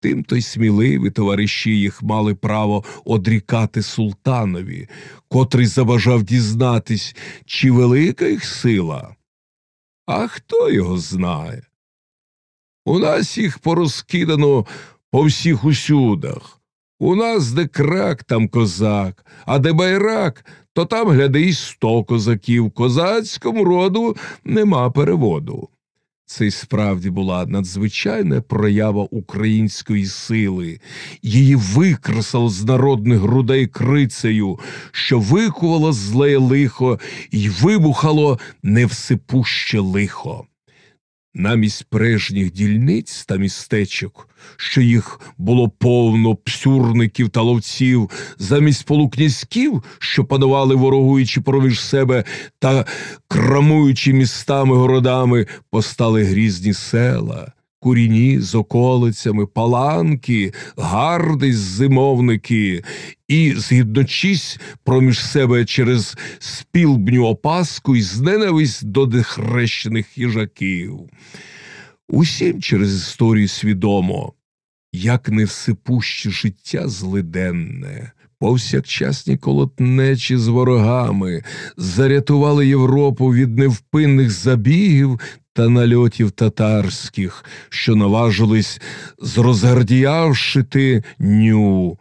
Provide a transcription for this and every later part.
Тим то й сміливі товариші їх мали право одрікати султанові, котрий забажав дізнатись, чи велика їх сила. А хто його знає? У нас їх порозкидано по всіх усюдах. У нас де крак, там козак, а де байрак, то там гляди й сто козаків. Козацькому роду нема переводу. Це й справді була надзвичайна проява української сили, її викресало з народних грудей крицею, що викувало зле лихо і вибухало невсипуще лихо. Намість прежніх дільниць та містечок, що їх було повно псюрників та ловців, замість полукнязьків, що панували ворогуючи проміж себе та крамуючи містами городами, постали грізні села, куріні з околицями, паланки, гарди зимовники, і згідночись проміж себе через спілбню опаску і зненависть до дехрещених їжаків. Усім через історію свідомо, як невсипуще життя злиденне. Повсякчасні колотнечі з ворогами зарятували Європу від невпинних забігів та нальотів татарських, що наважились зрозгардіявшити ню.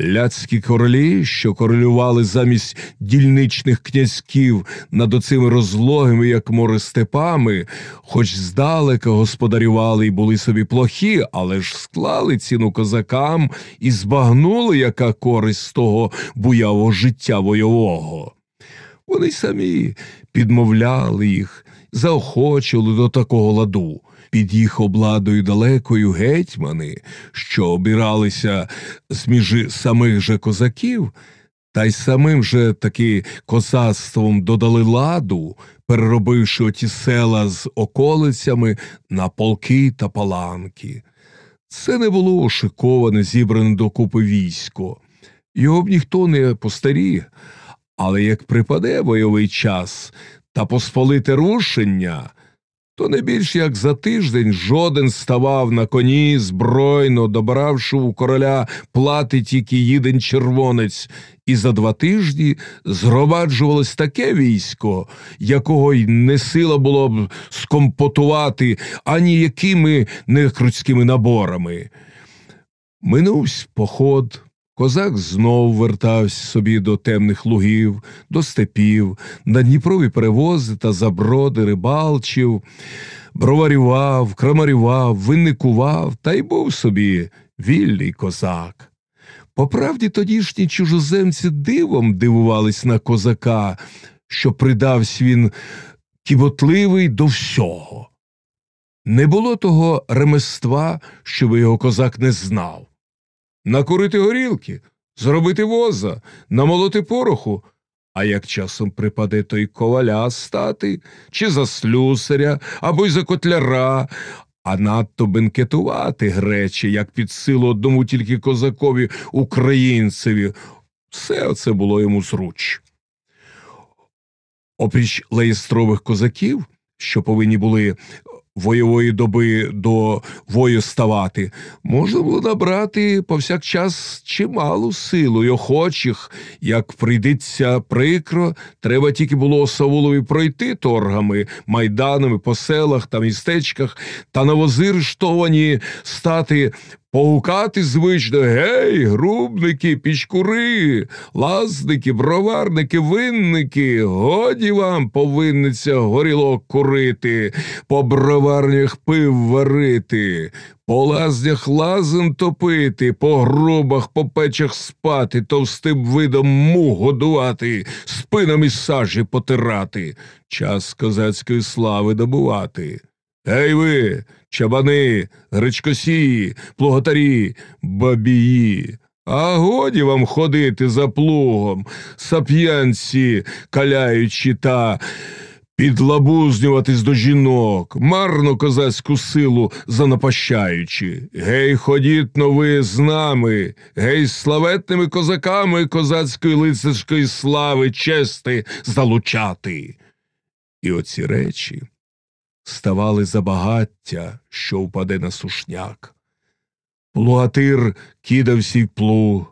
Ляцькі королі, що королювали замість дільничних князьків над оцими розлогими, як море степами, хоч здалека господарювали і були собі плохі, але ж склали ціну козакам і збагнули, яка користь того буявого життя бойового. Вони самі підмовляли їх, заохочували до такого ладу під їх обладою далекою гетьмани, що обиралися з між самих же козаків, та й самим же таки козацтвом додали ладу, переробивши оті села з околицями на полки та паланки. Це не було ошиковане, зібране докупи військо. Його б ніхто не постаріг, але як припаде бойовий час та посполите рушення, то не більш як за тиждень жоден ставав на коні збройно, добравши у короля плати тільки їден червонець, і за два тижні згромаджувалось таке військо, якого й не сила було б скомпотувати ані якими некрутськими наборами. Минувсь поход. Козак знов вертався собі до темних лугів, до степів, на Дніпрові перевози та заброди рибалчив, броварював, крамарював, винникував та й був собі вільний козак. По правді тодішні чужоземці дивом дивувались на козака, що придавсь він кіботливий до всього. Не було того ремества, щоб його козак не знав накурити горілки, зробити воза, намолоти пороху, а як часом припаде той коваля стати, чи за слюсаря, або й за котляра, а надто бенкетувати гречі, як під силу одному тільки козакові українцеві. Все це було йому зруч. Опріч леєстрових козаків, що повинні були воєвої доби до вою ставати, можна було набрати повсякчас чималу силу й охочих, як прийдеться прикро, треба тільки було Савулові пройти торгами, майданами по селах та містечках та на возирштовані стати Погукати звично гей, грубники, пічкури, лазники, броварники, винники, годі вам повинниця горілок курити, по броварнях пив варити, по лазнях лазен топити, по грубах, по печах спати, товстим видом мух годувати, спинами сажі потирати, час козацької слави добувати. Гей ви, чабани, гречкосії, плуготарі, бабії. А годі вам ходити за плугом, сап'янці, каляючи та підлабузнюватись до жінок, марно козацьку силу занапащаючи. Гей, ходіть но ви з нами, гей, славетними козаками козацької лицарської слави чести залучати. І оці речі ставали за багаття, що впаде на сушняк. Плугатир кидався й плуг,